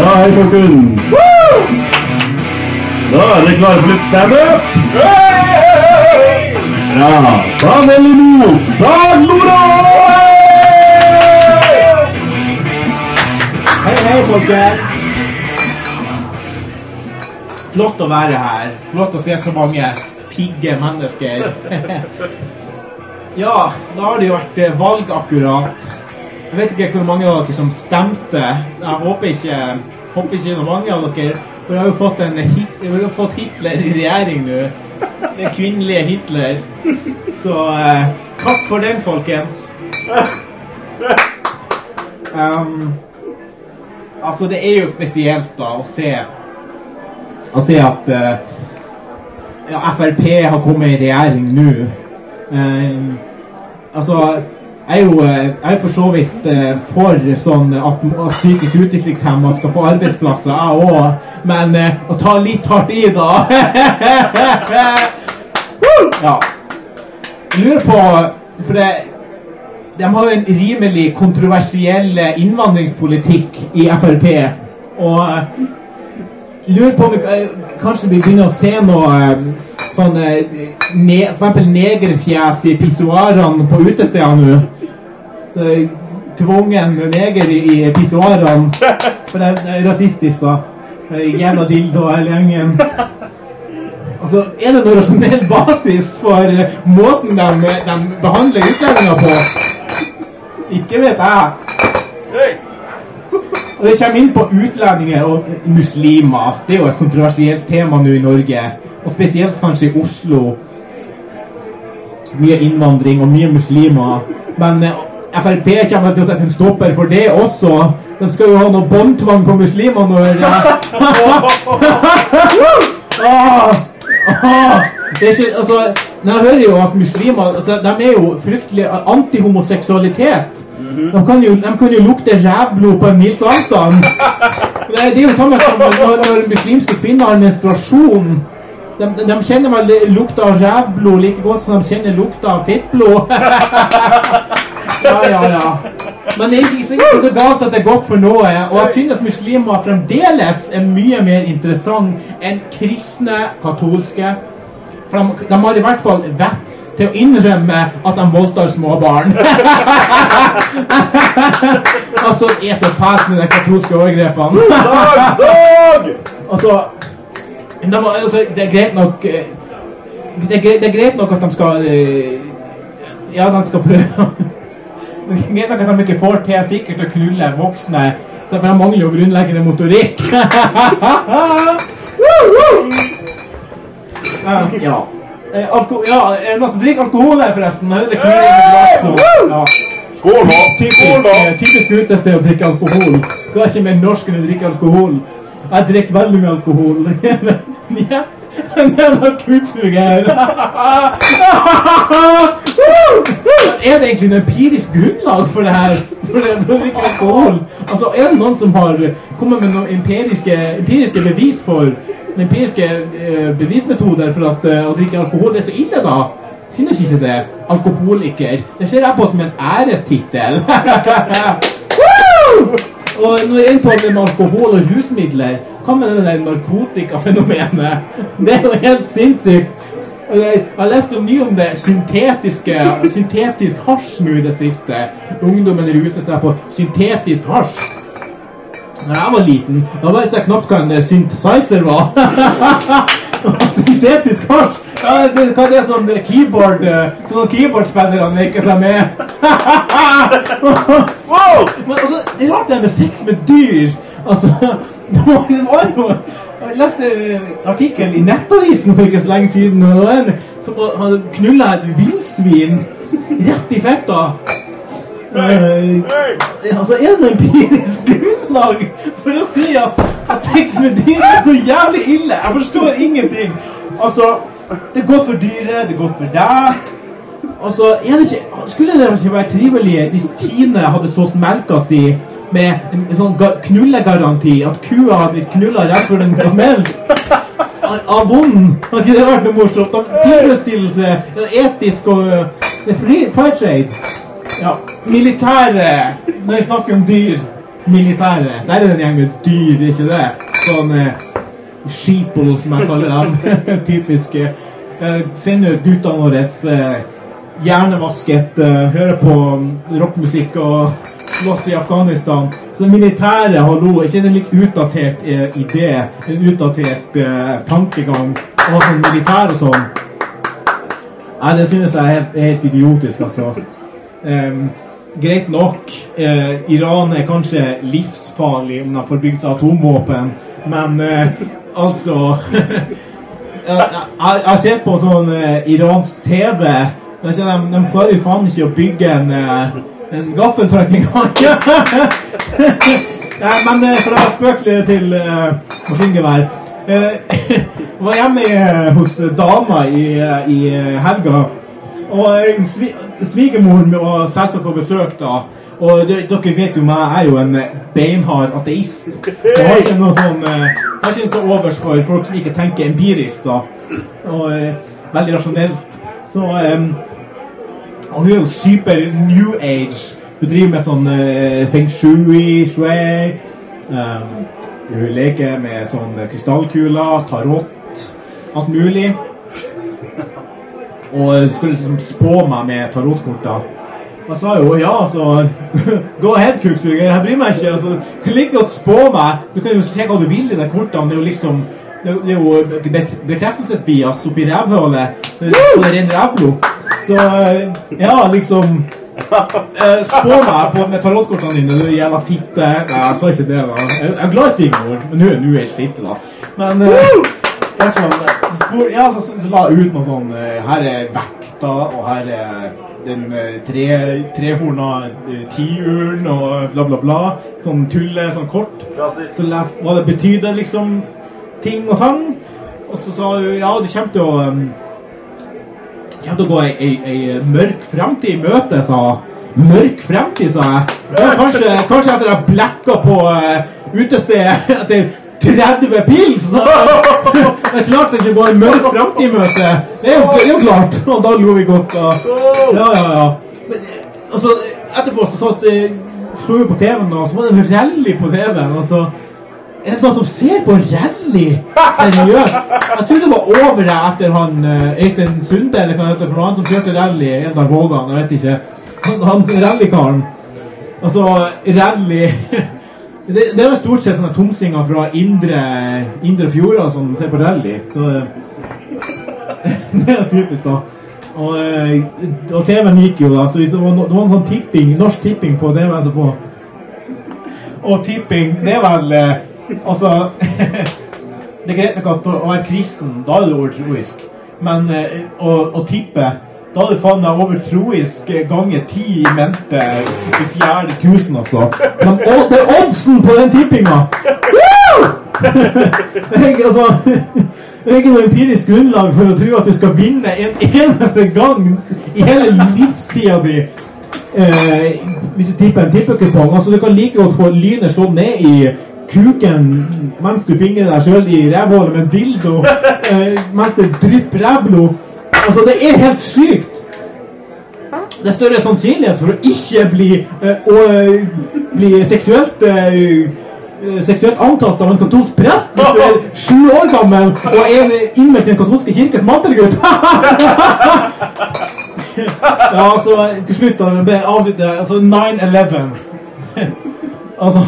Ja, hei, folkens. Da er dere klare for litt standup? Bra. Ta vel imot Dag Nordås! Hei, hei, folkens. Flott å være her. Flott å se så mange pigge mennesker. ja, da har det jo vært valg akkurat. Jeg vet ikke hvor mange av dere som stemte. Jeg håper ikke, håper ikke noe mange av dere. For jeg har jo fått, hit, jeg har fått Hitler i regjering nå. Den kvinnelige Hitler. Så eh, takk for den, folkens. Um, altså, det er jo spesielt da å se Å se at uh, ja, Frp har kommet i regjering nå. Um, altså jeg er jo eh, er for så vidt eh, for sånn at, psykisk utviklingshemma skal få arbeidsplasser, jeg òg. Men eh, å ta litt hardt i, da. ja. Lurer på For det, de har jo en rimelig kontroversiell innvandringspolitikk i Frp. Og lurer på om vi kanskje vi begynner å se noe sånn ne, For eksempel negerfjes i pissoarene på utestedene nå. Eh, Tvungen neger i, pissoarene. For det er rasistisk, da. Eh, Jævla dildo hele gjengen. Altså, Er det noen rasjonell basis for eh, måten de, de behandler utlendinger på? Ikke vet jeg. Og Det kommer inn på utlendinger og muslimer. Det er jo et kontroversielt tema nå i Norge. Og spesielt kanskje i Oslo. Mye innvandring og mye muslimer. Men Frp kommer til å sette en stopper for det også. De skal jo ha noe båndtvang på muslimer når ah, ah, det ikke, altså, jeg hører jo at muslimer altså, De er jo fryktelig antihomoseksualitet. De kan, jo, de kan jo lukte rævblod på en mils avstand. Det, er- det er jo samme som når, når muslimske kvinner har menstruasjon. De, de, de kjenner vel lukta av rævblod like godt som de kjenner lukta av fettblod. Ja, ja, ja. Men det er ikke, så galt at det er godt for noe. Og jeg synes muslimer fremdeles er mye mer interessant enn kristne katolske. For de, de har i hvert fall vett til å innrømme at de voldtar små barn. altså, er så fælt med de katolske overgrepene. Dag, Dag! Altså, de, altså, det er greit nok eh, det er, det er greit nok at de skal eh, Ja, de skal prøve Det nok at de ikke får til sikkert å knulle voksne, så de mangler jo grunnleggende motorikk. ja. ja. Eh, ja, er det noen som drikker alkohol her, forresten? Eller ja. Skål, da! Typisk, eh, typisk utested å drikke alkohol. Hva er ikke mer norsk enn å drikke alkohol? Jeg drikker veldig mye alkohol. ja. er noe kutsug her. er det egentlig en empirisk grunnlag for det her? For det, for å drikke alkohol? Altså, Er det noen som har kommet med noen empiriske, empiriske bevis for empiriske eh, bevismetoder for at eh, å drikke alkohol det er så ille, da? Synes ikke det. Alkoholiker. Det ser jeg på som en ærestittel. Og når jeg er inne på det med alkohol og rusmidler, hva med det narkotikafenomenet? Det er jo helt sinnssykt. Jeg har lest mye om det syntetiske, syntetisk hasj nå i det siste. Ungdommen ruser seg på syntetisk hasj. Da jeg var liten, da visste jeg knapt hva en synthesizer var. syntetisk hasj! Ja, det, hva er det sånn keyboard Sånn keyboardspillerne leker seg med? Wow! Men altså, det er rart det med sex med dyr. Altså, det var jo Jeg leste en artikkel i Nettavisen for ikke så lenge siden. Og en som hadde knulla et villsvin rett i fetta. hey. altså, er det empirisk grunnlag for å si at, at sex med dyr er så jævlig ille? Jeg forstår ingenting. Altså, det er godt for dyret, det er godt for deg. Altså, er det ikke, skulle det ikke være trivelig hvis Tine hadde solgt melka si med en sånn ga- knullegaranti? At kua har blitt knulla rett før den ga melk? Av bonden? Har ikke det vært noe morsomt? Tilfredsstillelse, etisk og det er fair trade. Ja, militære Når jeg snakker om dyr. Militære. Der er det en gjeng med dyr, ikke det? Sånn eh, sheeple, som jeg kaller dem. Typiske. Eh, Send ut guttene våre eh, hjernevasket, eh, hører på rockmusikk og slåss i Afghanistan. Så militæret, hallo, er ikke en litt utdatert eh, idé? En utdatert eh, tankegang? Å ha sånn militær og sånn? Nei, det synes jeg er helt, helt idiotisk, altså. Um, greit nok, eh, Iran er kanskje livsfarlig om de får bygd seg atomvåpen, men eh, altså Jeg har sett på sånn eh, iransk TV. De, de klarer jo faen ikke å bygge en, eh, en gaffeltruck engang. Nei, men fra for å spøke litt til uh, maskingevær Uh, var hjemme eh, hos dama i, eh, i eh, helga. Og eh, svi, svigermoren var selvsagt på besøk da. Og de, dere vet jo meg, jeg er jo en eh, beinhard ateist. Jeg har ikke noe sånn eh, Jeg har ikke noe overs for folk som ikke tenker empirisk, da. Og eh, veldig rasjonelt. Så eh, Og hun er jo super new age. Hun driver med sånn uh, feng shui, shui. Um, hun leker med sånn krystallkuler, tarot, alt mulig. Og skulle liksom spå meg med tarotkorter. Og jeg sa jo ja, altså Go ahead, kuksuger. Jeg bryr meg ikke. Altså, du kan like godt spå meg. Du kan jo se hva du vil i de kortene. Det er jo liksom det er jo bekreftelsesbias oppi rævhølet. Så det renner rævblod. Så eh, ja, liksom eh, Spå meg på, med tarotkortene dine, du jævla fitte. Nei, jeg sa ikke det, da. Jeg jeg er glad i svigermor, men nå er jeg ikke fitte, da. Men eh, jeg er sånn, spor, ja, så, så, la jeg ut noe sånn eh, Her er vekta, og her er den eh, tre, trehorna eh, tiuren, og bla, bla, bla. Sånn tulle, sånn kort. Klassisk. Så les hva det betydde, liksom. Ting og tang. Og så sa hun ja, det kommer til å kommer til å gå ei, ei, ei mørk fremtid i møte, sa. Mørk fremtid, sa jeg. Ja, kanskje, kanskje etter jeg blekka på uh, utestedet etter 30 pils, så det er klart det ikke går en mørk fremtid i møte. Det er jo, det er jo klart. Og da lo vi godt. Og, ja, ja, ja. Men, eh, altså, etterpå så satt eh, Sto vi på TV-en, og så var det en rally på TV-en. og så er det noen som ser på rally? Seriøst? Jeg trodde det var over det etter han eh, Øystein Sunde, eller hva han heter, for han som kjørte rally en dag Vågan, jeg vet ikke. Han, rallykaren. Altså, rally Det, det er vel stort sett sånne tomsinger fra indre, indre fjorder som ser på rally. Så det er typisk, da. Og, eh, og TV-en gikk jo, da. Så det var, det var en sånn tipping, norsk tipping på TV etterpå. Og tipping, det er vel eh, Altså Det er greit nok at å være kristen, da er du overtroisk. Men eh, å, å tippe da er det faen meg overtroisk ganger ti i mente i fjerde tusen, altså. Men å, det er oddsen på den tippinga! Det er ikke, altså, det er ikke noe empirisk grunnlag for å tro at du skal vinne en eneste gang i hele livstida di. Eh, hvis du tipper en tippekupong. Altså, du kan like godt få lynet slått ned i kuken mens du fingrer deg sjøl i rævhullet med dildo eh, mens det drypper rævblod. Altså, det er helt sykt. Det er større sannsynlighet for å ikke bli, eh, å, eh, bli seksuelt seksuelt antastet av en katolsk prest hvis du er sju år gammel og er innmeldt i den katolske kirke som altergutt. ja, altså, til slutt da, ble jeg. altså 9-11. altså,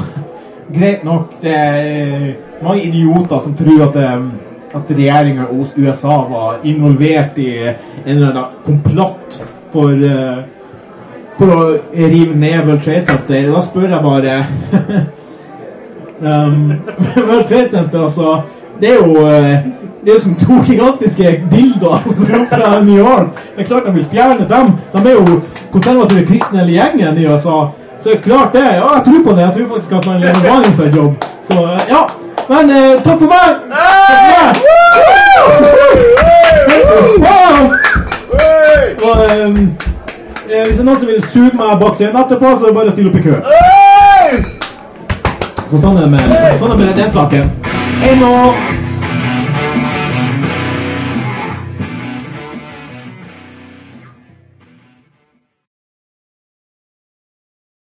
greit nok, det er mange idioter som tror at, eh, at regjeringen hos USA var involvert i en eller annen komplott for, eh, for å rive ned World Trade Center. Da spør jeg bare um, World Trade Center, altså Det er jo eh, det er jo som to gigantiske dildoer fra New York. Det er klart de vil fjerne dem. De er jo konservative kristne hele gjengen i USA. Så det er klart det. Ja, jeg tror på det. Jeg tror faktisk at man er vanlig for en jobb. Så eh, ja. Men eh, takk for meg! Takk for meg! Og eh, hvis det er noen som vil suge meg bak scenen etterpå, så er det bare å stille opp i kø. Så sånn er det med, sånn er det med den saken. Hei nå!